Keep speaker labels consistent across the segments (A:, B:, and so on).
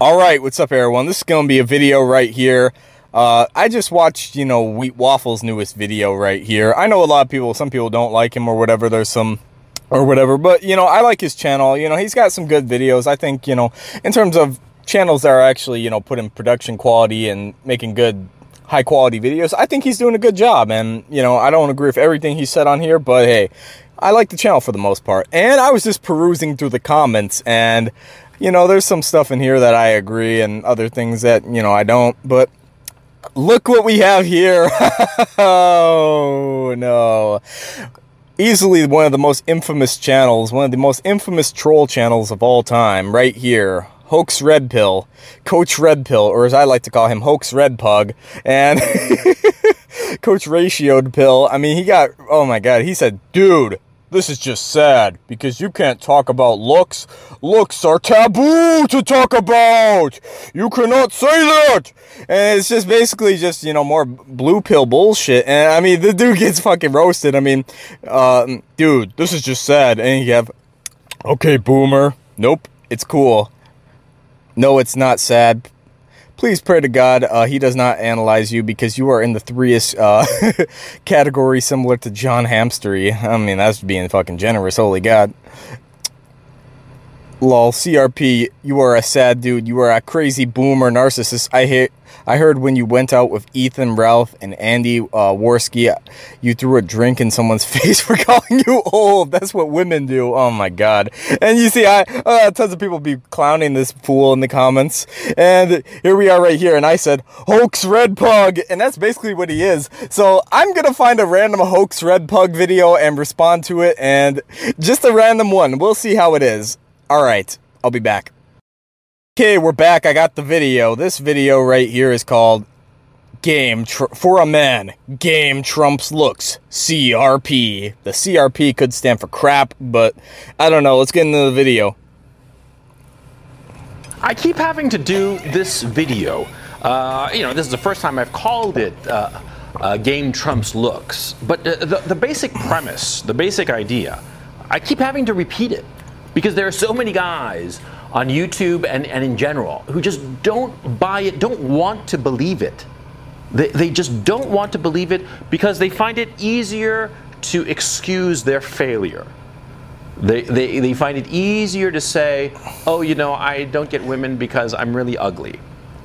A: All right, what's up, everyone? This is going to be a video right here. Uh, I just watched, you know, Wheat Waffle's newest video right here. I know a lot of people, some people don't like him or whatever. There's some, or whatever. But, you know, I like his channel. You know, he's got some good videos. I think, you know, in terms of channels that are actually, you know, putting production quality and making good high quality videos, I think he's doing a good job. And, you know, I don't agree with everything he said on here, but hey, I like the channel for the most part. And I was just perusing through the comments and you know, there's some stuff in here that I agree and other things that, you know, I don't. But look what we have here. oh, no. Easily one of the most infamous channels, one of the most infamous troll channels of all time, right here. Hoax Red Pill, Coach Red Pill, or as I like to call him, Hoax Red Pug, and Coach Ratioed Pill. I mean, he got, oh my god, he said, dude, this is just sad because you can't talk about looks. Looks are taboo to talk about. You cannot say that. And it's just basically just, you know, more blue pill bullshit. And I mean, the dude gets fucking roasted. I mean, uh, dude, this is just sad. And you have, okay, boomer. Nope, it's cool. No, it's not sad please pray to God uh, he does not analyze you because you are in the threeest uh, category similar to John Hamstery. I mean, that's being fucking generous. Holy God. Lol, CRP, you are a sad dude. You are a crazy boomer narcissist. I hate I heard when you went out with Ethan Ralph and Andy uh, Warski, you threw a drink in someone's face for calling you old. That's what women do. Oh my god. And you see, I uh, tons of people be clowning this fool in the comments. And here we are right here. And I said, hoax red pug. And that's basically what he is. So I'm to find a random hoax red pug video and respond to it. And just a random one. We'll see how it is. All right. I'll be back. Okay, we're back. I got the video. This video right here is called Game for a Man. Game Trumps Looks. CRP. The CRP could stand for crap, but I don't know. Let's get into the video.
B: I keep having to do this video. Uh, you know, this is the first time I've called it uh, uh, Game Trumps Looks. But the, the basic premise, the basic idea, I keep having to repeat it because there are so many guys on YouTube and, and in general who just don't buy it, don't want to believe it. They, they just don't want to believe it because they find it easier to excuse their failure. They, they, they find it easier to say, oh, you know, I don't get women because I'm really ugly.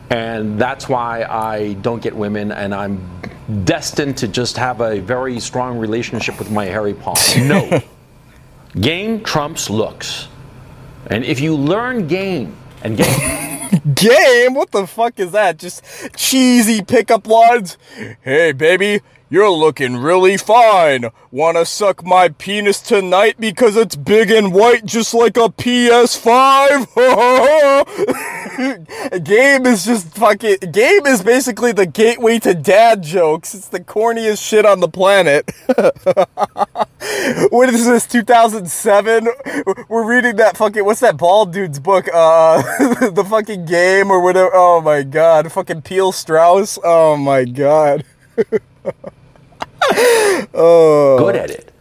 B: And that's why I don't get women and I'm destined to just have a very strong relationship with my hairy palm. No. Game trumps looks. And if you learn game and game.
A: game? What the fuck is that? Just cheesy pickup lines? Hey, baby, you're looking really fine. Wanna suck my penis tonight because it's big and white just like a PS5? Game is just fucking... Game is basically the gateway to dad jokes. It's the corniest shit on the planet. what is this, 2007? We're reading that fucking... What's that bald dude's book? Uh, the fucking game or whatever. Oh my god. Fucking Neil Strauss. Oh my god.
B: Oh. Good at it.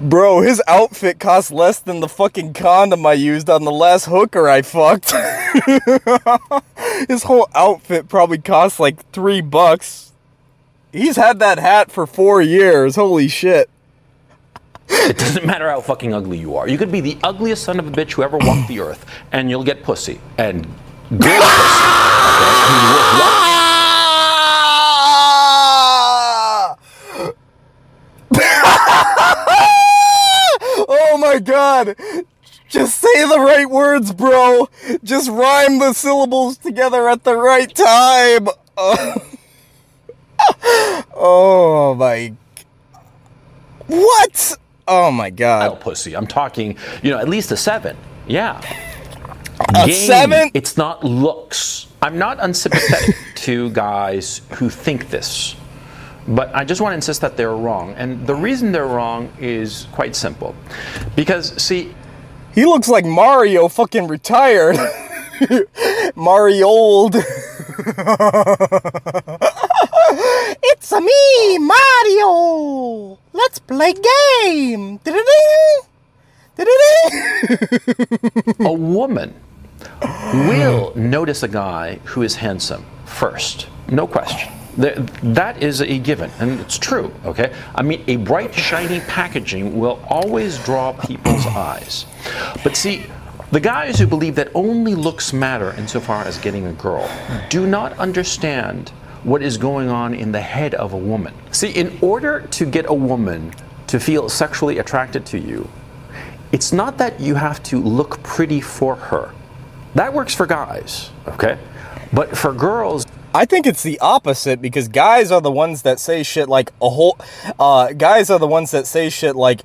A: Bro, his outfit cost less than the fucking condom I used on the last hooker I fucked. his whole outfit probably cost like three bucks. He's had that hat for four years. Holy shit.
B: It doesn't matter how fucking ugly you are. You could be the ugliest son of a bitch who ever walked the earth, and you'll get pussy. And good pussy. Mean,
A: my god! Just say the right words, bro! Just rhyme the syllables together at the right time! Oh, oh my... What? Oh my god.
B: Oh, pussy. I'm talking, you know, at least a seven. Yeah.
A: A Game. seven?
B: It's not looks. I'm not unsympathetic to guys who think this. But I just want to insist that they're wrong. And the reason they're wrong is quite simple. Because, see.
A: He looks like Mario fucking retired. Mario old. it's a me, Mario. Let's play game.
B: a woman will notice a guy who is handsome first. No question. That is a given, and it's true, okay? I mean, a bright, shiny packaging will always draw people's eyes. But see, the guys who believe that only looks matter insofar as getting a girl do not understand what is going on in the head of a woman. See, in order to get a woman to feel sexually attracted to you, it's not that you have to look pretty for her. That works for guys, okay? But for girls,
A: I think it's the opposite because guys are the ones that say shit like a whole. Uh, guys are the ones that say shit like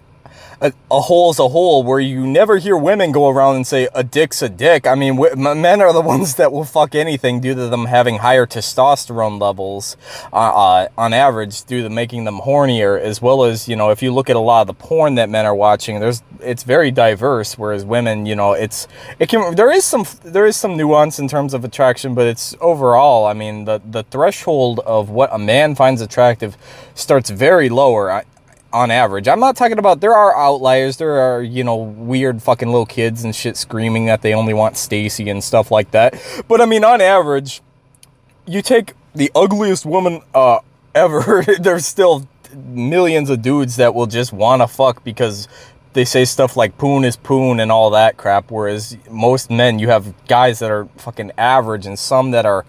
A: a, a hole's a hole where you never hear women go around and say a dick's a dick. I mean, men are the ones that will fuck anything due to them having higher testosterone levels uh, uh, on average due to making them hornier as well as, you know, if you look at a lot of the porn that men are watching, there's, it's very diverse. Whereas women, you know, it's, it can, there is some, there is some nuance in terms of attraction, but it's overall, I mean, the, the threshold of what a man finds attractive starts very lower. I, on average. I'm not talking about, there are outliers. There are, you know, weird fucking little kids and shit screaming that they only want Stacy and stuff like that. But I mean, on average, you take the ugliest woman uh, ever, there's still millions of dudes that will just want to fuck because they say stuff like poon is poon and all that crap. Whereas most men, you have guys that are fucking average and some that are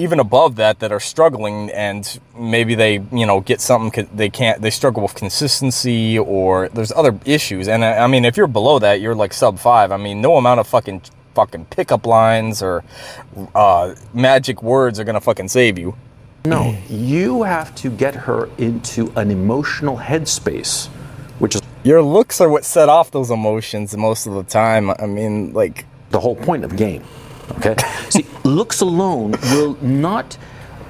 A: even above that that are struggling and maybe they you know get something they can't they struggle with consistency or there's other issues and I, I mean if you're below that you're like sub five I mean no amount of fucking fucking pickup lines or uh, magic words are gonna fucking save you.
B: No, you have to get her into an emotional headspace, which is
A: your looks are what set off those emotions most of the time. I mean, like
B: the whole point of game. Okay? See, looks alone will not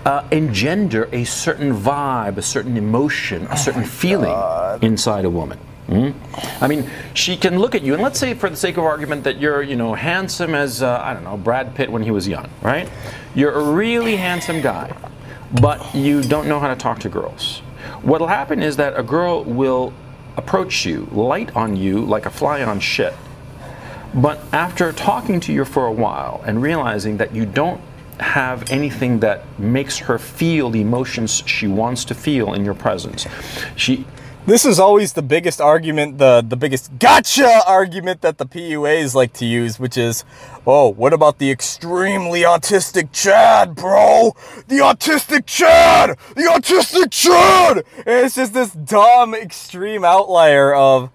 B: uh, engender a certain vibe, a certain emotion, a certain feeling inside a woman. Mm-hmm. I mean, she can look at you, and let's say, for the sake of argument, that you're, you know, handsome as uh, I don't know Brad Pitt when he was young, right? You're a really handsome guy, but you don't know how to talk to girls. What'll happen is that a girl will approach you, light on you like a fly on shit, but after talking to you for a while and realizing that you don't have anything that makes her feel the emotions she wants to feel in your presence, she
A: this is always the biggest argument, the, the biggest gotcha argument that the PUAs like to use, which is, oh, what about the extremely autistic Chad, bro? The autistic Chad! The autistic Chad! And it's just this dumb extreme outlier of,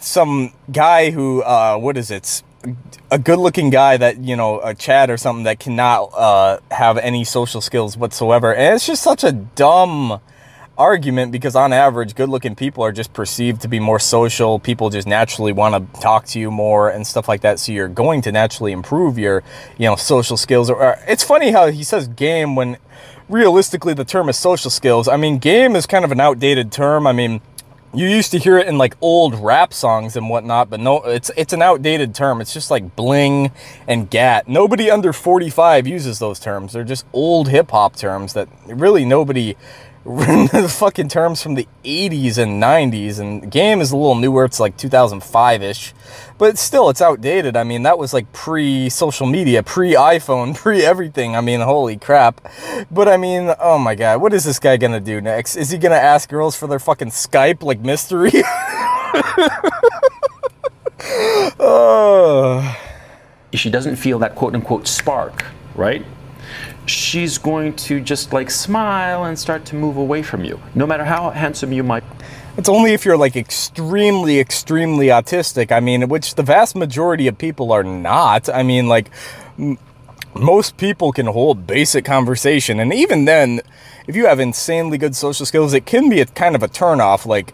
A: some guy who, uh, what is it? A good looking guy that, you know, a Chad or something that cannot, uh, have any social skills whatsoever. And it's just such a dumb argument because on average, good looking people are just perceived to be more social. People just naturally want to talk to you more and stuff like that. So you're going to naturally improve your, you know, social skills. Or, it's funny how he says game when realistically the term is social skills. I mean, game is kind of an outdated term. I mean, you used to hear it in like old rap songs and whatnot, but no, it's it's an outdated term. It's just like bling and gat. Nobody under 45 uses those terms. They're just old hip hop terms that really nobody the fucking terms from the 80s and 90s and the game is a little newer it's like 2005ish but still it's outdated. I mean that was like pre social media pre iphone pre everything i mean holy crap. But i mean oh my god what is this guy gonna do next? Is he gonna ask girls for their fucking skype like mystery?
B: Oh. she doesn't feel that quote unquote spark right she's going to just like smile and start to move away from you, no matter how handsome you might.
A: It's only if you're like extremely, extremely autistic. I mean, which the vast majority of people are not. I mean, like, most people can hold basic conversation. And even then, if you have insanely good social skills, it can be a kind of a turnoff. Like,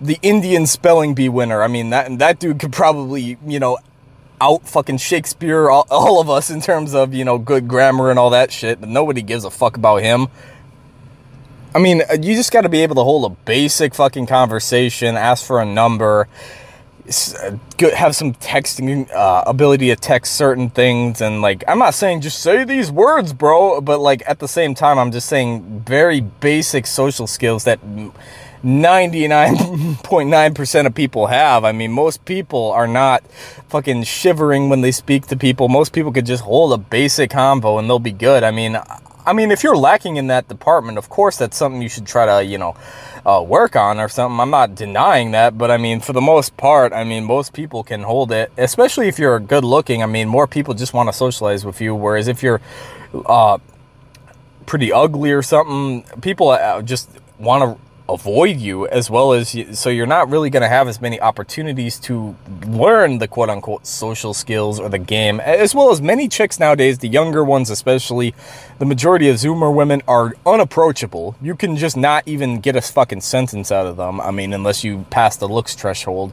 A: the Indian spelling bee winner. I mean, that, that dude could probably, you know, out fucking Shakespeare, all, all, of us in terms of, you know, good grammar and all that shit. But nobody gives a fuck about him. I mean, uh, you just got to be able to hold a basic fucking conversation, ask for a number, uh, have some texting uh, ability to text certain things. And like, I'm not saying just say these words, bro. But like, at the same time, I'm just saying very basic social skills that 99.9% of people have. I mean, most people are not fucking shivering when they speak to people. Most people could just hold a basic convo and they'll be good. I mean, I mean, if you're lacking in that department, of course, that's something you should try to, you know, uh, work on or something. I'm not denying that, but I mean, for the most part, I mean, most people can hold it, especially if you're good looking. I mean, more people just want to socialize with you, whereas if you're uh, pretty ugly or something, people uh, just want to avoid you as well as you, so you're not really going to have as many opportunities to learn the quote unquote social skills or the game as well as many chicks nowadays the younger ones especially the majority of zoomer women are unapproachable. You can just not even get a fucking sentence out of them i mean unless you pass the looks threshold.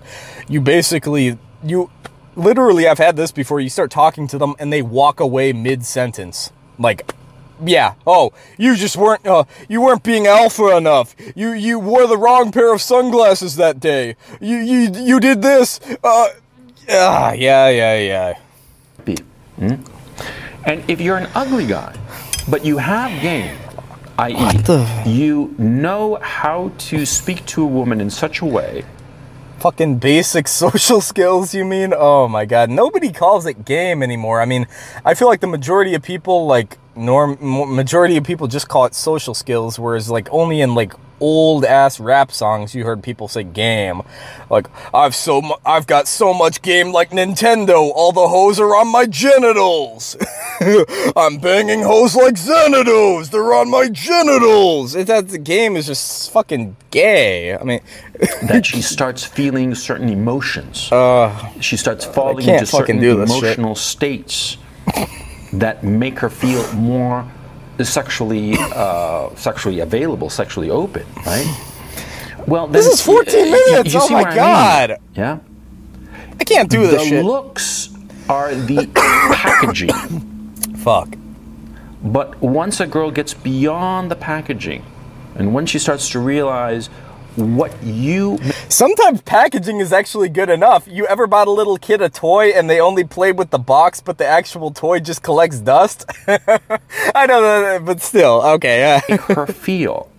A: You basically you literally i've had this before you start talking to them and they walk away mid sentence like yeah. Oh, you just weren't uh, you weren't being alpha enough. You you wore the wrong pair of sunglasses that day. You you you did this. Uh, yeah, yeah, yeah, yeah.
B: Be. Hmm? And if you're an ugly guy, but you have game, i.e., you know how to speak to a woman in such a way
A: fucking basic social skills you mean oh my god nobody calls it game anymore i mean i feel like the majority of people like norm majority of people just call it social skills whereas like only in like old ass rap songs you heard people say game. Like i've so i've got so much game like nintendo all the hoes are on my genitals. I'm banging hoes like xanados they're on my genitals. It, that the game is just fucking gay. I mean
B: that she starts feeling certain emotions. Uh, she starts falling into certain emotional states that make her feel more sexually uh, sexually available, sexually open, right?
A: Well, this is 14 minutes. You, you oh my god!
B: I mean? Yeah,
A: I can't do this.
B: The
A: shit.
B: looks are the packaging.
A: Fuck.
B: But once a girl gets beyond the packaging, and when she starts to realize what you
A: sometimes packaging is actually good enough. You ever bought a little kid a toy and they only played with the box but the actual toy just collects dust? I know that but still okay
B: her feel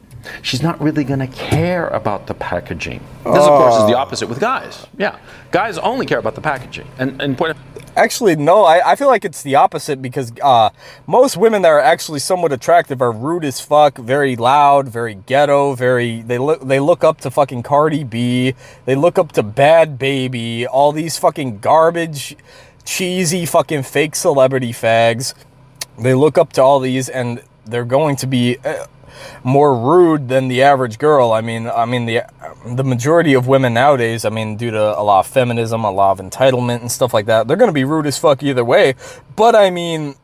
B: she's not really going to care about the packaging this of course is the oh. opposite with guys yeah guys only care about the packaging and and point of
A: Actually, no. I, I feel like it's the opposite because uh, most women that are actually somewhat attractive are rude as fuck, very loud, very ghetto, very they look they look up to fucking Cardi B, they look up to Bhad Bhabie, all these fucking garbage, cheesy fucking fake celebrity fags. They look up to all these and they're going to be. Uh, more rude than the average girl. I mean, I mean the the majority of women nowadays, I mean, due to a lot of feminism, a lot of entitlement and stuff like that, they're going to be rude as fuck either way. But I mean,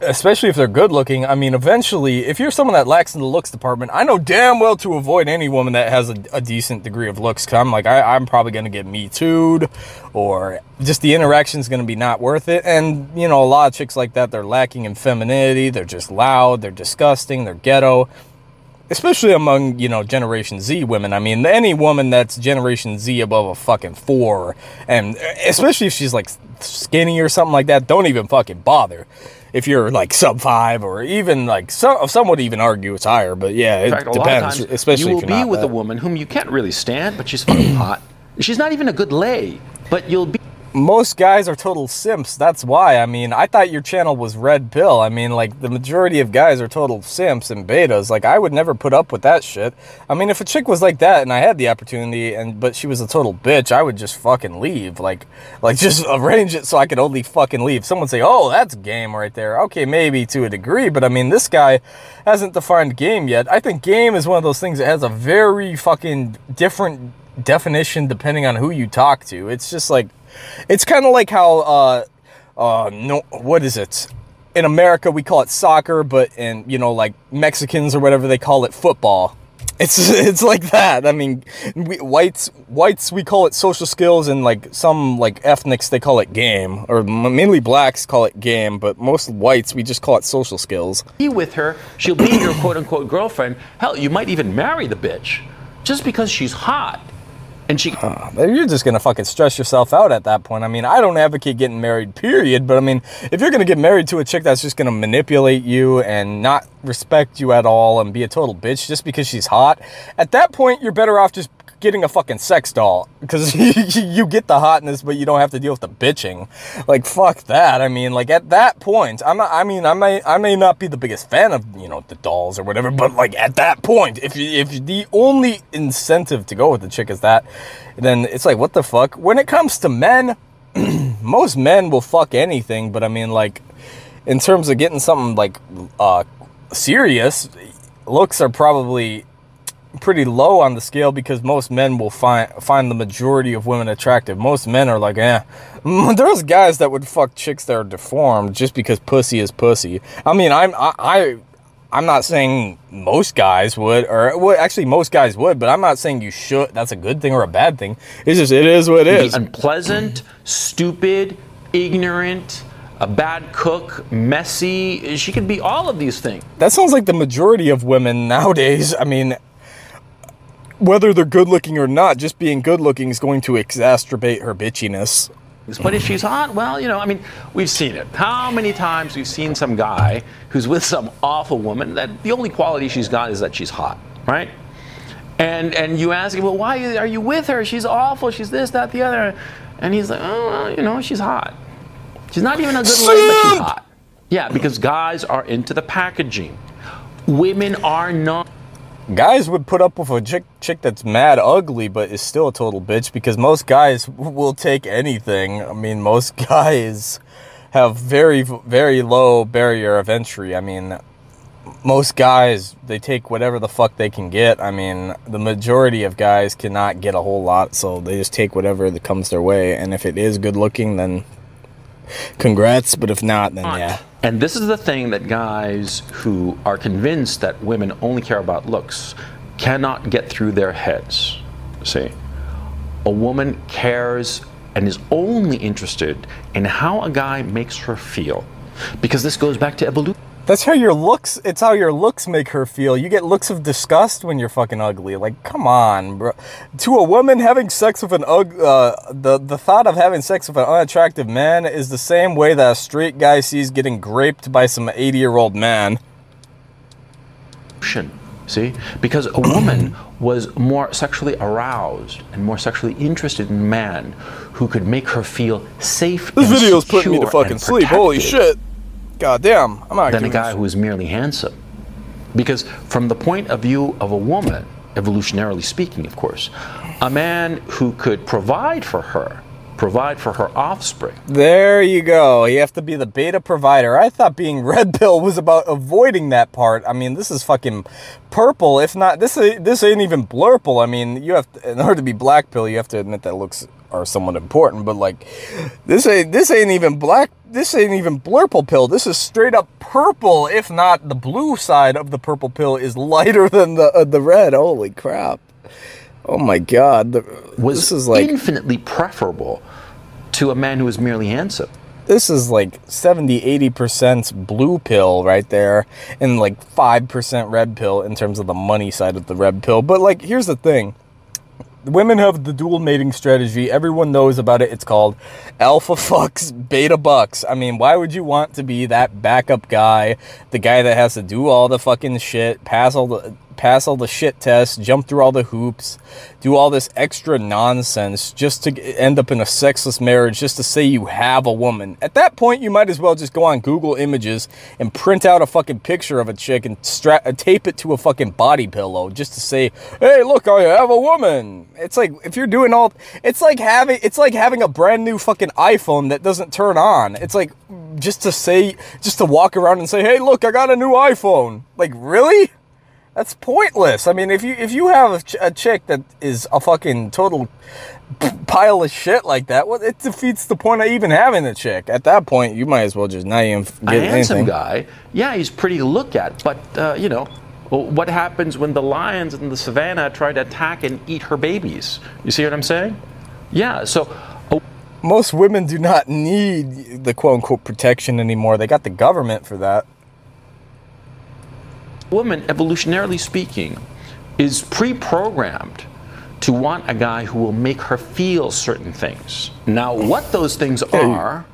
A: especially if they're good looking. I mean, eventually, if you're someone that lacks in the looks department, I know damn well to avoid any woman that has a, a decent degree of looks. Cause I'm like, I, am probably going to get me tooed or just the interaction is going to be not worth it. And, you know, a lot of chicks like that, they're lacking in femininity. They're just loud. They're disgusting. They're ghetto. Especially among, you know, Generation Z women. I mean, any woman that's Generation Z above a fucking four, and eh, especially if she's like skinny or something like that, don't even fucking bother if you're like sub five or even like some, some would even argue it's higher, but yeah, it fact, depends. especially
B: you will be with that. a woman whom you can't really stand, but she's fucking hot. She's not even a good lay, but you'll be
A: most guys are total simps. That's why. I mean, I thought your channel was red pill. I mean, like the majority of guys are total simps and betas. Like I would never put up with that shit. I mean, if a chick was like that and I had the opportunity and but she was a total bitch, I would just fucking leave. Like like just arrange it so I could only fucking leave. Someone say, "Oh, that's game right there." Okay, maybe to a degree, but I mean, this guy hasn't defined game yet. I think game is one of those things that has a very fucking different definition depending on who you talk to. It's just like it's kind of like how, uh, uh, no, what is it? In America, we call it soccer, but in, you know, like Mexicans or whatever, they call it football. It's it's like that. I mean, we, whites whites we call it social skills, and like some like ethnics they call it game, or mainly blacks call it game, but most whites we just call it social skills.
B: Be with her, she'll be your quote unquote girlfriend. Hell, you might even marry the bitch, just because she's hot. And she
A: uh, you're just gonna fucking stress yourself out at that point. I mean, I don't advocate getting married, period. But I mean, if you're gonna get married to a chick that's just gonna manipulate you and not respect you at all and be a total bitch just because she's hot, at that point, you're better off just getting a fucking sex doll because you get the hotness, but you don't have to deal with the bitching. Like fuck that. I mean, like at that point, I'm not, I mean, I may I may not be the biggest fan of you know the dolls or whatever, but like at that point, if you, if the only incentive to go with the chick is that, then it's like what the fuck. When it comes to men, most men will fuck anything, but I mean like in terms of getting something like uh serious, looks are probably pretty low on the scale because most men will find find the majority of women attractive. Most men are like, eh. There's guys that would fuck chicks that are deformed just because pussy is pussy. I mean, I'm I, I I'm not saying most guys would, or well, actually most guys would, but I'm not saying you should. That's a good thing or a bad thing. It's just it is what it is.
B: Unpleasant, stupid, ignorant a bad cook, messy. She could be all of these things.
A: That sounds like the majority of women nowadays. I mean, whether they're good looking or not, just being good looking is going to exacerbate her bitchiness.
B: But if she's hot, well, you know, I mean, we've seen it. How many times we've seen some guy who's with some awful woman that the only quality she's got is that she's hot, right? And and you ask him, well, why are you with her? She's awful. She's this, that, the other. And he's like, oh, well, you know, she's hot. She's not even a good looking, but she's hot. Yeah, because guys are into the packaging. Women are not
A: guys would put up with a chick, chick that's mad ugly but is still a total bitch because most guys will take anything. I mean most guys have very very low barrier of entry. I mean most guys they take whatever the fuck they can get. I mean the majority of guys cannot get a whole lot so they just take whatever that comes their way. And if it is good looking then congrats but if not then yeah
B: and this is the thing that guys who are convinced that women only care about looks cannot get through their heads. See, a woman cares and is only interested in how a guy makes her feel. Because this goes back to evolution.
A: That's how your looks, it's how your looks make her feel. You get looks of disgust when you're fucking ugly. Like, come on, bro. To a woman, having sex with an ugly, uh, the, the thought of having sex with an unattractive man is the same way that a straight guy sees getting graped by some 80 year old man.
B: See? Because a woman was more sexually aroused and more sexually interested in man who could make her feel safe.
A: This video's putting me to fucking sleep. Holy shit. God damn, I'm not
B: than a guy who is merely handsome. Because from the point of view of a woman, evolutionarily speaking, of course, a man who could provide for her, provide for her offspring.
A: There you go. You have to be the beta provider. I thought being red pill was about avoiding that part. I mean, this is fucking purple. If not, this this ain't even blurple. I mean, you have to, in order to be black pill, you have to admit that looks are somewhat important. But like, this ain't this ain't even black this ain't even blurple pill. This is straight up purple. If not, the blue side of the purple pill is lighter than the uh, the red. Holy crap! Oh my god! The,
B: was this is like infinitely preferable to a man who is merely handsome.
A: This is like 70, 80% blue pill right there, and like 5% red pill in terms of the money side of the red pill. But like, here's the thing women have the dual mating strategy. Everyone knows about it. It's called alpha fucks, beta bucks. I mean, why would you want to be that backup guy, the guy that has to do all the fucking shit, pass all the pass all the shit tests, jump through all the hoops, do all this extra nonsense just to end up in a sexless marriage just to say you have a woman. At that point, you might as well just go on Google Images and print out a fucking picture of a chick and uh, tape it to a fucking body pillow just to say, "Hey, look, I have a woman." It's like if you're doing all it's like having it's like having a brand new fucking iPhone that doesn't turn on. It's like just to say just to walk around and say, "Hey, look, I got a new iPhone." Like, really? That's pointless. I mean, if you if you have a, ch a chick that is a fucking total pile of shit like that, well, it defeats the point of even having a chick. At that point, you might as well just not even get
B: a handsome anything. guy. Yeah, he's pretty to look at, but uh, you know, what happens when the lions in the savannah try to attack and eat her babies? You see what I'm saying? Yeah. So.
A: Oh. Most women do not need the quote unquote protection anymore. They got the government for that
B: woman, evolutionarily speaking, is pre programmed to want a guy who will make her feel certain things. Now, what those things are,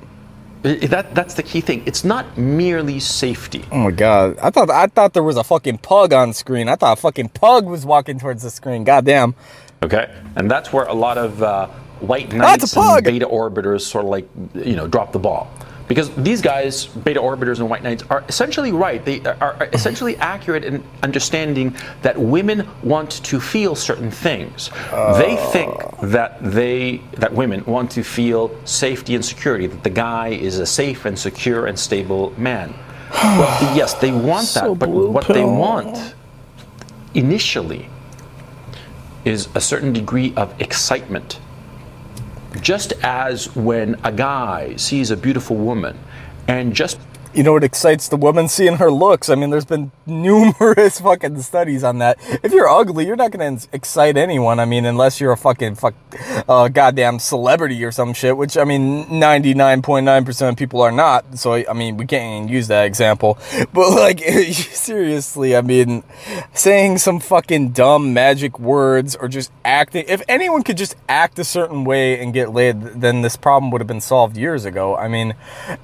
B: that that's the key thing. It's not merely safety.
A: Oh my god! I thought I thought there was a fucking pug on screen. I thought a fucking pug was walking towards the screen. Goddamn!
B: Okay, and that's where a lot of uh, white knights and beta orbiters sort of like you know drop the ball because these guys, beta orbiters and white knights, are essentially right. They are essentially accurate in understanding that women want to feel certain things. They oh. think that they that women want to feel safety and security. That the guy is a safe and secure and stable man. Well, yes, they want that,
A: So
B: but what they want initially is a certain degree of excitement. Just as when a guy sees a beautiful woman and just
A: You know what excites the woman seeing her looks? I mean, there's been numerous fucking studies on that. If you're ugly, you're not gonna excite anyone. I mean, unless you're a fucking fuck, uh, goddamn celebrity or some shit. Which I mean, 99.9% of people are not. So I mean, we can't even use that example. But like, seriously, I mean, saying some fucking dumb magic words or just acting. If anyone could just act a certain way and get laid, then this problem would have been solved years ago. I mean,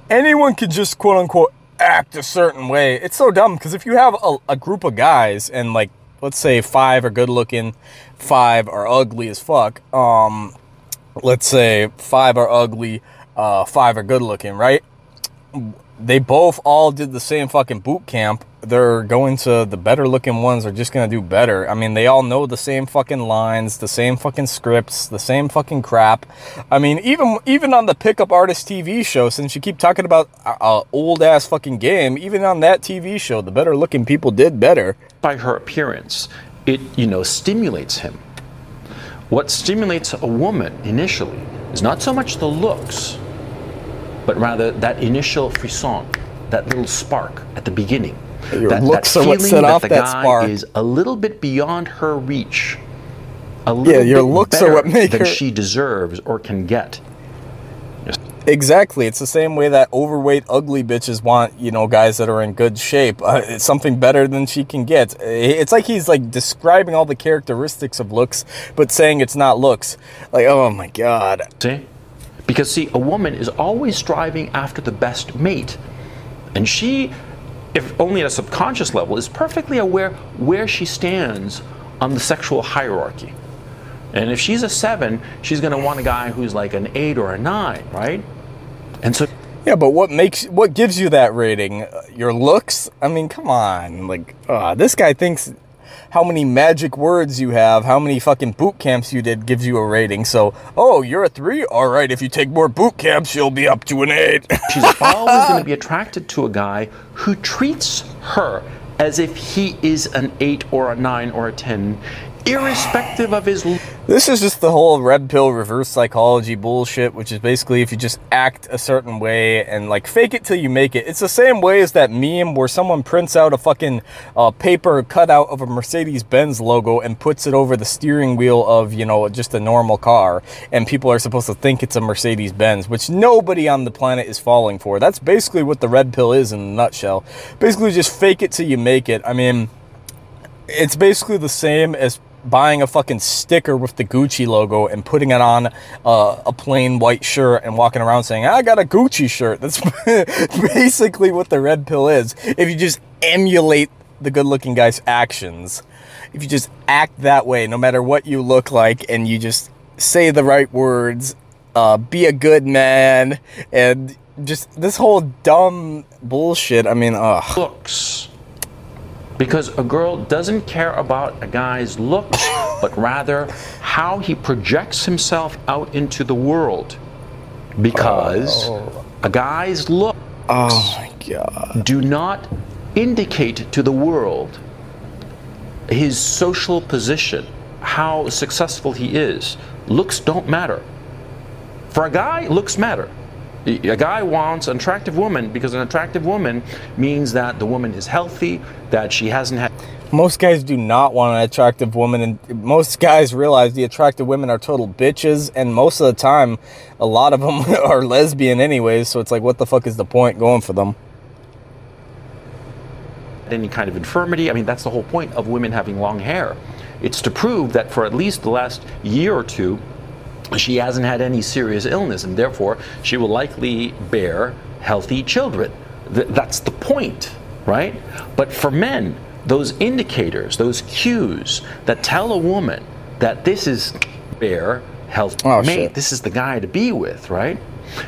A: anyone could just quote unquote act a certain way. It's so dumb because if you have a, a group of guys and like, let's say five are good looking, five are ugly as fuck. Um, let's say five are ugly, uh, five are good looking, right? they both all did the same fucking boot camp. They're going to the better looking ones are just gonna do better. I mean, they all know the same fucking lines, the same fucking scripts, the same fucking crap. I mean, even even on the pickup artist TV show, since you keep talking about a, a old ass fucking game, even on that TV show, the better looking people did better.
B: by her appearance, it you know stimulates him. What stimulates a woman initially is not so much the looks, but rather that initial frisson, that little spark at the beginning.
A: Your
B: that,
A: looks
B: that
A: are what
B: feeling
A: set
B: that
A: off that
B: guy
A: spark.
B: is a little bit beyond her reach. A little
A: your
B: bit
A: looks are what make
B: than
A: her-
B: she deserves or can get.
A: Exactly. It's the same way that overweight, ugly bitches want, you know, guys that are in good shape. Uh, it's something better than she can get. It's like he's like describing all the characteristics of looks, but saying it's not looks. Like, oh my god.
B: See? Because, see, a woman is always striving after the best mate. And she, if only at a subconscious level, is perfectly aware where she stands on the sexual hierarchy. And if she's a seven, she's going to want a guy who's like an eight or a nine, right? And so
A: Yeah, but what makes what gives you that rating? Uh, Your looks? I mean, come on. Like, uh, this guy thinks how many magic words you have, how many fucking boot camps you did gives you a rating. So, oh, you're a three. All right, if you take more boot camps, you'll be up to an eight.
B: she's always going to be attracted to a guy who treats her as if he is an eight or a nine or a ten, irrespective of his
A: This is just the whole red pill reverse psychology bullshit, which is basically if you just act a certain way and like fake it till you make it. It's the same way as that meme where someone prints out a fucking uh, paper cutout of a Mercedes Benz logo and puts it over the steering wheel of, you know, just a normal car. And people are supposed to think it's a Mercedes Benz, which nobody on the planet is falling for. That's basically what the red pill is in a nutshell. Basically, just fake it till you make it. I mean, it's basically the same as buying a fucking sticker with the Gucci logo and putting it on uh, a plain white shirt and walking around saying, I got a Gucci shirt. That's basically what the red pill is. If you just emulate the good looking guy's actions, if you just act that way, no matter what you look like, and you just say the right words, uh, be a good man, and just this whole dumb bullshit. I mean, ugh.
B: looks. Because a girl doesn't care about a guy's looks, but rather how he projects himself out into the world. Because oh. a guy's look
A: Oh my god.
B: do not indicate to the world his social position, how successful he is. Looks don't matter. For a guy, looks matter. A guy wants an attractive woman because an attractive woman means that the woman is healthy, that she hasn't had
A: Most guys do not want an attractive woman, and most guys realize the attractive women are total bitches, and most of the time, a lot of them are lesbian anyways, so it's like, what the fuck is the point going for them?
B: any kind of infirmity. I mean, that's the whole point of women having long hair. It's to prove that for at least the last year or two, she hasn't had any serious illness, and therefore she will likely bear healthy children. Th- that's the point, right? But for men, those indicators, those cues that tell a woman that this is bear healthy
A: Oh,
B: mate,
A: shit.
B: this is the guy to be with, right?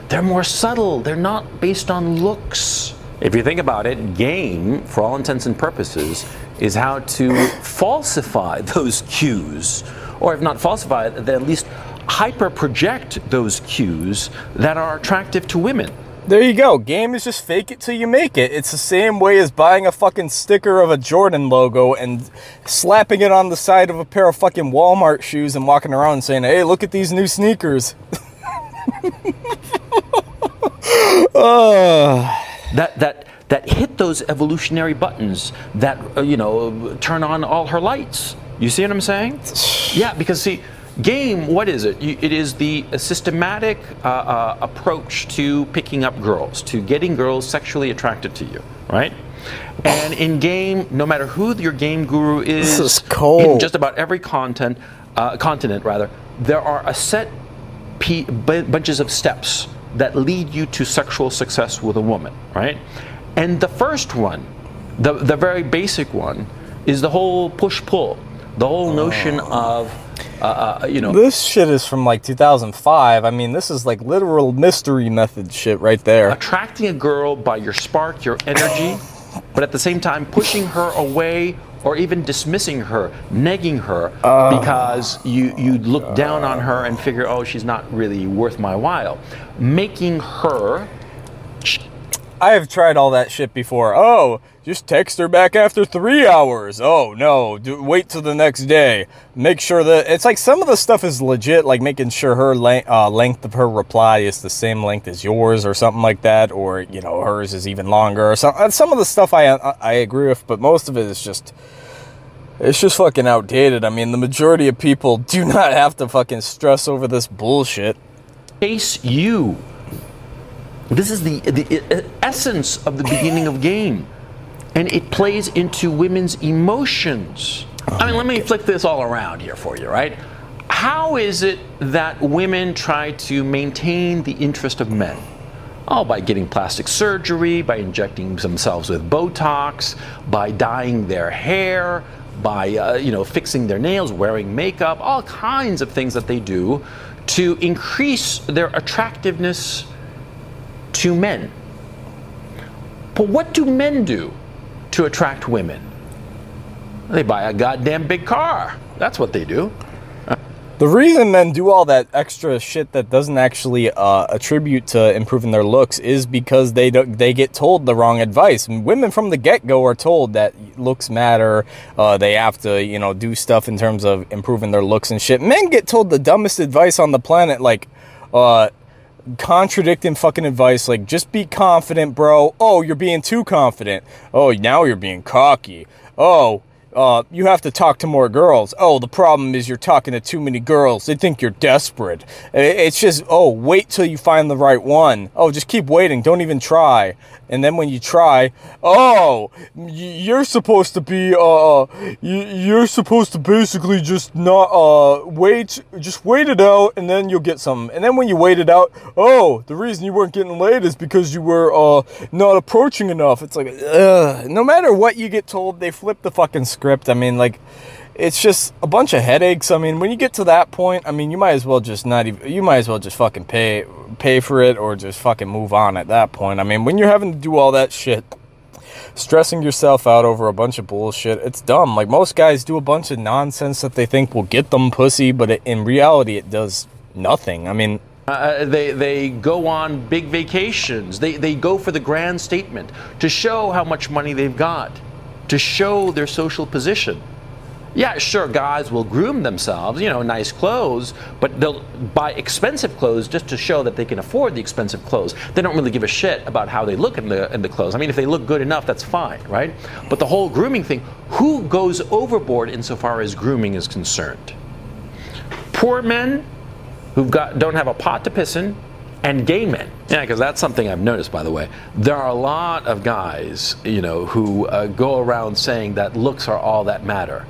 B: They're more subtle. They're not based on looks. If you think about it, game, for all intents and purposes, is how to falsify those cues, or if not falsify, then at least hyper project those cues that are attractive to women.
A: There you go. Game is just fake it till you make it. It's the same way as buying a fucking sticker of a Jordan logo and slapping it on the side of a pair of fucking Walmart shoes and walking around saying, hey, look at these new sneakers. uh,
B: that that that hit those evolutionary buttons that uh, you know turn on all her lights. You see what I'm saying? Yeah, because see, game. What is it? It is the systematic uh, uh, approach to picking up girls, to getting girls sexually attracted to you, right? And in game, no matter who your game guru is,
A: This is cold.
B: in just about every content, uh, continent rather, there are a set p- bunches of steps that lead you to sexual success with a woman, right? And the first one, the, the very basic one, is the whole push pull, the whole notion of, uh, uh, you know,
A: this shit is from like 2005. I mean, this is like literal mystery method shit right there.
B: attracting a girl by your spark, your energy, but at the same time pushing her away or even dismissing her, negging her because you, you look down on her and figure, oh, she's not really worth my while. Making her
A: I have tried all that shit before. Oh, just text her back after three hours. Oh no, do, wait till the next day. Make sure that it's like some of the stuff is legit, like making sure her le- uh, length of her reply is the same length as yours, or something like that, or you know hers is even longer, or some some of the stuff I I agree with, but most of it is just. It's just fucking outdated. I mean, the majority of people do not have to fucking stress over this bullshit.
B: chase you. This is the, the essence of the beginning of game. And it plays into women's emotions. I mean, let me flick this all around here for you, right? How is it that women try to maintain the interest of men? Oh, by getting plastic surgery, by injecting themselves with Botox, by dyeing their hair, by uh, you know fixing their nails, wearing makeup, all kinds of things that they do to increase their attractiveness to men. But what do men do to attract women? They buy a goddamn big car. That's what they do.
A: The reason men do all that extra shit that doesn't actually uh, attribute to improving their looks is because they don't, they get told the wrong advice. Women from the get go are told that looks matter. Uh, they have to you know do stuff in terms of improving their looks and shit. Men get told the dumbest advice on the planet, like uh, contradicting fucking advice, like just be confident, bro. Oh, you're being too confident. Oh, now you're being cocky. Oh, uh, you have to talk to more girls. Oh, the problem is you're talking to too many girls. They think you're desperate. It's just, oh, wait till you find the right one. Oh, just keep waiting. Don't even try. And then when you try, oh, you're supposed to be, uh, you're supposed to basically just not, uh, wait, just wait it out and then you'll get some. And then when you wait it out, oh, the reason you weren't getting laid is because you were, uh, not approaching enough. It's like, ugh. No matter what you get told, they flip the fucking script. I mean, like, it's just a bunch of headaches. I mean, when you get to that point, I mean, you might as well just not even. You might as well just fucking pay pay for it or just fucking move on at that point. I mean, when you're having to do all that shit, stressing yourself out over a bunch of bullshit, it's dumb. Like most guys do a bunch of nonsense that they think will get them pussy, but it, in reality, it does nothing. I mean,
B: Uh, they, they go on big vacations. They, they go for the grand statement to show how much money they've got, to show their social position. Yeah, sure, guys will groom themselves, you know, nice clothes, but they'll buy expensive clothes just to show that they can afford the expensive clothes. They don't really give a shit about how they look in the, in the clothes. I mean, if they look good enough, that's fine, right? But the whole grooming thing, who goes overboard insofar as grooming is concerned? Poor men who've don't have a pot to piss in, and gay men. Yeah, because that's something I've noticed, by the way. There are a lot of guys, you know, who uh, go around saying that looks are all that matter.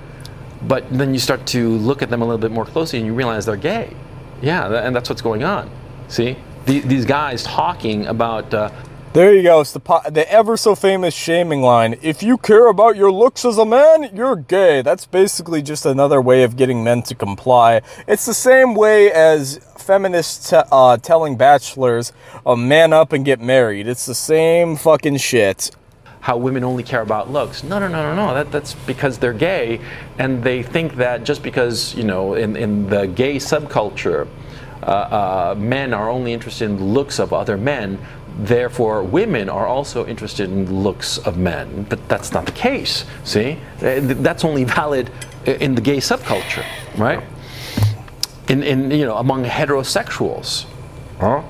B: but then you start to look at them a little bit more closely and you realize they're gay. Yeah, tha- and that's what's going on. See, The- these guys talking about. Uh,
A: There you go. It's the po- the ever so famous shaming line. If you care about your looks as a man, you're gay. That's basically just another way of getting men to comply. It's the same way as feminists uh, telling bachelors, uh, "Man up and get married." It's the same fucking shit.
B: how women only care about looks. No, no, no, no, no. That, that's because they're gay, and they think that just because you know in, in the gay subculture, uh, uh, men are only interested in the looks of other men. Therefore, women are also interested in looks of men. But that's not the case. See, Uh, that's only valid in the gay subculture, right? In, in you know among heterosexuals. Huh?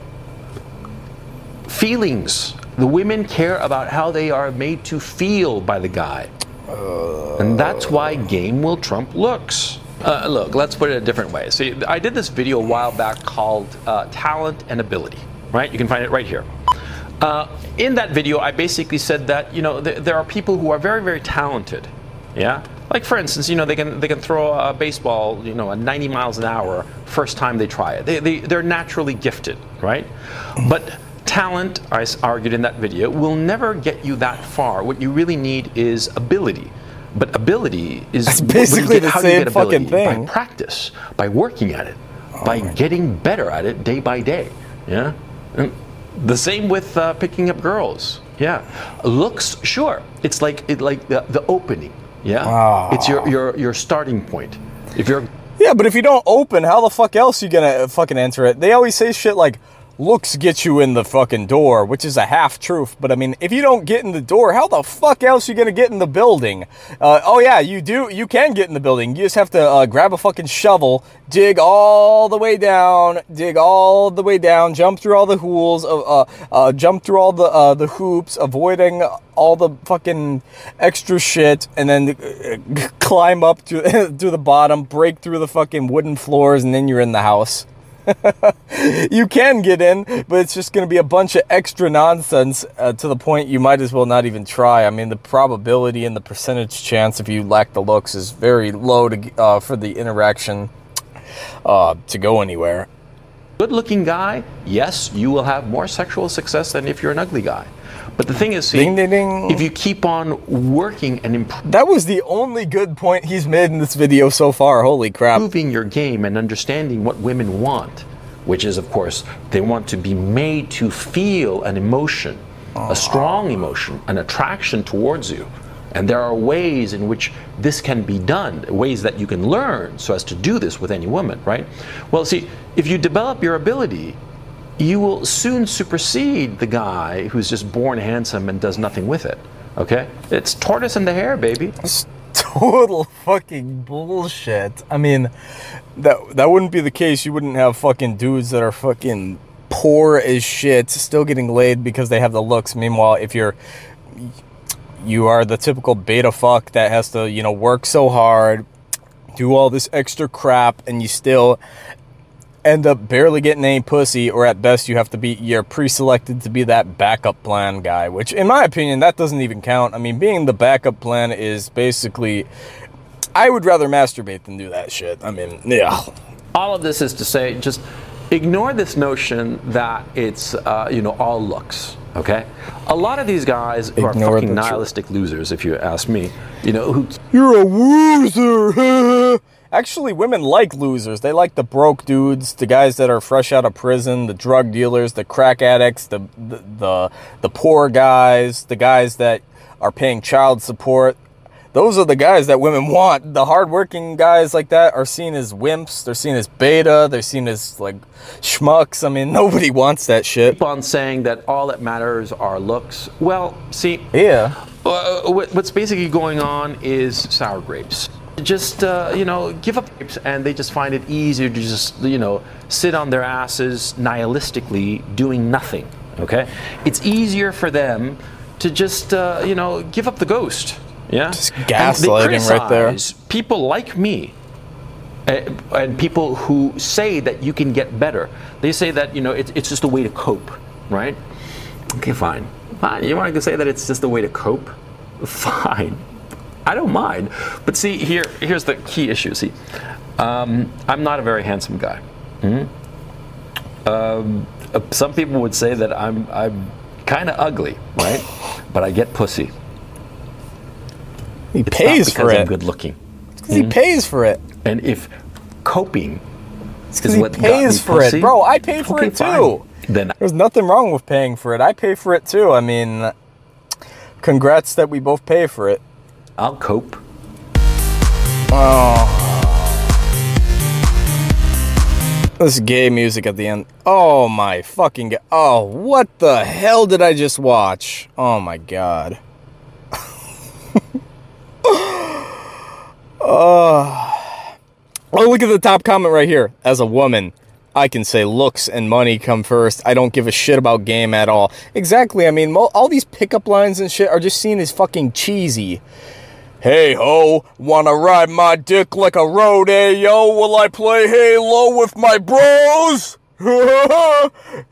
B: feelings. The women care about how they are made to feel by the guy. and that's why game will trump looks. Uh, look, let's put it a different way. See, I did this video a while back called uh, Talent and Ability, right? You can find it right here. Uh, in that video, I basically said that, you know, th- there are people who are very, very talented. Yeah? Like, for instance, you know, they can, they can throw a baseball, you know, at 90 miles an hour first time they try it. They, they, they're naturally gifted, right? But talent, I argued in that video, will never get you that far. What you really need is ability. But ability is
A: That's
B: what do you
A: basically
B: get-
A: the
B: how do you
A: same
B: get
A: fucking
B: ability?
A: thing.
B: By practice, by working at it, by getting better at it day by day. Yeah, and the same with uh, picking up girls. Yeah, looks sure. It's like it like the, the opening. Yeah, it's your, your your starting point. If you're
A: Yeah, but if you don't open, how the fuck else you gonna fucking enter it? They always say shit like looks get you in the fucking door, which is a half truth. But I mean, if you don't get in the door, how the fuck else are you gonna get in the building? Uh, oh yeah, you do. You can get in the building. You just have to uh, grab a fucking shovel, dig all the way down, dig all the way down, jump through all the hools, uh, uh, uh, jump through all the uh, the hoops, avoiding all the fucking extra shit, and then climb up to to the bottom, break through the fucking wooden floors, and then you're in the house. you can get in, but it's just going to be a bunch of extra nonsense uh, to the point you might as well not even try. I mean, the probability and the percentage chance if you lack the looks is very low to uh, for the interaction uh, to go anywhere.
B: good looking guy, yes, you will have more sexual success than if you're an ugly guy. But the thing is, see,
A: Ding, ding, ding.
B: if you keep on working and improving,
A: That was the only good point he's made in this video so far. Holy crap.
B: improving your game and understanding what women want, which is, of course, they want to be made to feel an emotion, a strong emotion, an attraction towards you. And there are ways in which this can be done, ways that you can learn so as to do this with any woman, right? Well, see, if you develop your ability, you will soon supersede the guy who's just born handsome and does nothing with it. Okay? It's tortoise and the hare, baby.
A: It's total fucking bullshit. I mean, that that wouldn't be the case. You wouldn't have fucking dudes that are fucking poor as shit still getting laid because they have the looks. Meanwhile, if you're you are the typical beta fuck that has to, you know, work so hard, do all this extra crap and you still end up barely getting any pussy or at best you have to be you're pre-selected to be that backup plan guy which in my opinion that doesn't even count. I mean being the backup plan is basically i would rather masturbate than do that shit. I mean yeah.
B: All of this is to say just ignore this notion that it's uh, you know all looks okay? A lot of these guys are fucking nihilistic losers if you ask me. You know who
A: you're a loser actually women like losers they like the broke dudes the guys that are fresh out of prison the drug dealers the crack addicts the the the, the poor guys the guys that are paying child support those are the guys that women want. The hardworking guys like that are seen as wimps. They're seen as beta. They're seen as like schmucks. I mean, nobody wants that shit.
B: keep on saying that all that matters are looks well see
A: Yeah.
B: uh, what- what's basically going on is sour grapes just uh, you know give up and they just find it easier to just you know sit on their asses nihilistically doing nothing okay? It's easier for them to just uh, you know give up the ghost yeah?
A: Just gaslighting right there.
B: people like me uh, and people who say that you can get better. They say that you know it, it's just a way to cope right? Okay fine. Fine. You want to say that it's just a way to cope? Fine I don't mind. But see, here here's the key issue. See, um, I'm not a very handsome guy. Mm-hmm. Um, uh, some people would say that I'm I'm kind of ugly, right? but I get pussy.
A: He
B: It's
A: pays for
B: because I'm
A: it.
B: good looking.
A: 'Cause He pays for it.
B: And if coping is
A: he
B: what got
A: pays for
B: pussy,
A: it, bro. I pay for
B: okay,
A: it too.
B: fine. Then
A: There's nothing wrong with paying for it. I pay for it too. I mean, congrats that we both pay for it.
B: I'll cope.
A: Oh. This gay music at the end. Oh my fucking god. Oh, what the hell did I just watch? Oh my god. oh. oh, look at the top comment right here. As a woman, I can say looks and money come first. I don't give a shit about game at all. Exactly. I mean, all these pickup lines and shit are just seen as fucking cheesy. Hey ho, wanna ride my dick like a rodeo? Will I play Halo with my bros?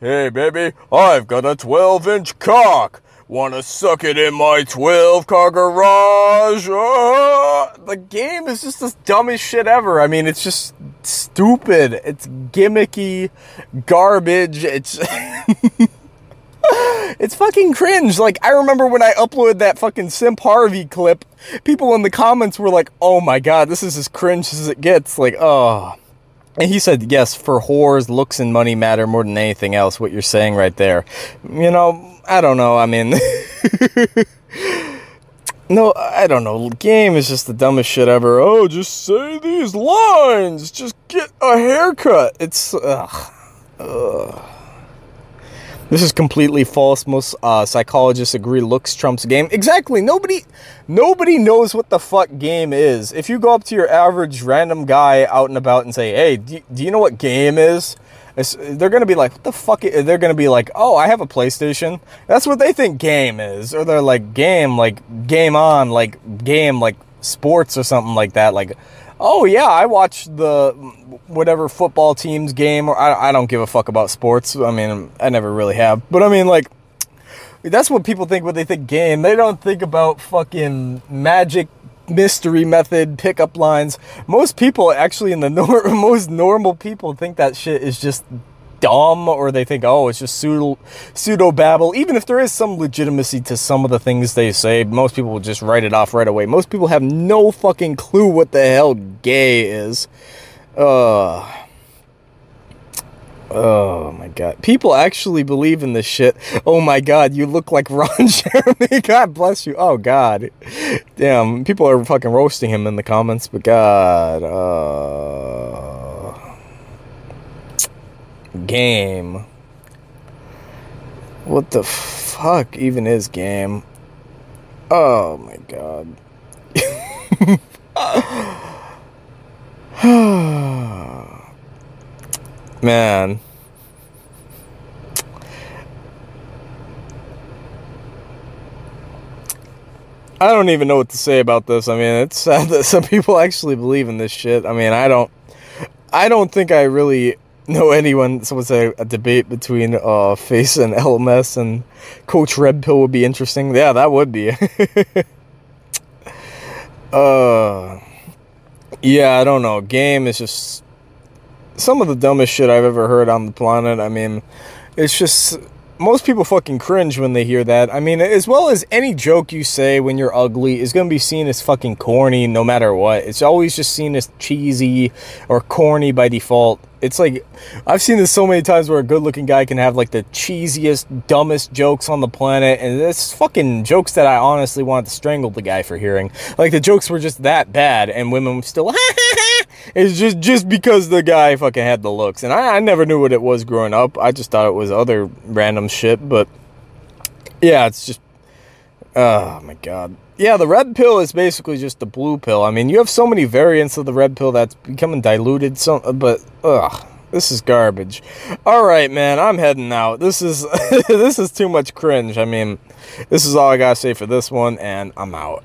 A: hey baby, I've got a 12 inch cock. Wanna suck it in my 12 car garage? The game is just the dumbest shit ever. I mean, it's just stupid. It's gimmicky garbage. It's. It's fucking cringe. Like, I remember when I uploaded that fucking Simp Harvey clip, people in the comments were like, oh my god, this is as cringe as it gets. Like, oh. And he said, yes, for whores, looks and money matter more than anything else, what you're saying right there. You know, I don't know. I mean, no, I don't know. Game is just the dumbest shit ever. Oh, just say these lines. Just get a haircut. It's, ugh. Ugh. This is completely false. Most uh, psychologists agree looks trumps game. Exactly. Nobody, nobody knows what the fuck game is. If you go up to your average random guy out and about and say, "Hey, do you, do you know what game is?" It's, they're gonna be like, "What the fuck?" i-" They're gonna be like, "Oh, I have a PlayStation." That's what they think game is, or they're like, "Game, like game on, like game, like sports or something like that." Like, oh yeah, I watch the whatever football team's game, or I, I don't give a fuck about sports. I mean, I never really have, but I mean, like, that's what people think when they think game. They don't think about fucking magic mystery method pickup lines. Most people actually in the nor- most normal people think that shit is just dumb or they think oh it's just pseudo pseudo babble even if there is some legitimacy to some of the things they say most people will just write it off right away most people have no fucking clue what the hell gay is uh Oh my god. People actually believe in this shit. Oh my god, you look like Ron Jeremy. God bless you. Oh god. Damn, people are fucking roasting him in the comments, but god. Uh Game. What the fuck even is game? Oh my god. Man. I don't even know what to say about this. I mean, it's sad that some people actually believe in this shit. I mean, I don't I don't think I really know anyone so would say a debate between uh Face and LMS and Coach Red Pill would be interesting. Yeah, that would be. uh yeah, I don't know. Game is just some of the dumbest shit I've ever heard on the planet. I mean, it's just most people fucking cringe when they hear that. I mean, as well as any joke you say when you're ugly is going to be seen as fucking corny no matter what. It's always just seen as cheesy or corny by default. It's like I've seen this so many times where a good-looking guy can have like the cheesiest, dumbest jokes on the planet, and it's fucking jokes that I honestly wanted to strangle the guy for hearing. Like the jokes were just that bad, and women still. it's just just because the guy fucking had the looks, and I, I never knew what it was growing up. I just thought it was other random shit, but yeah, it's just. Oh my god. Yeah, the red pill is basically just the blue pill. I mean, you have so many variants of the red pill that's becoming diluted. So, but ugh, this is garbage. All right, man, I'm heading out. This is this is too much cringe. I mean, this is all I gotta say for this one, and I'm out.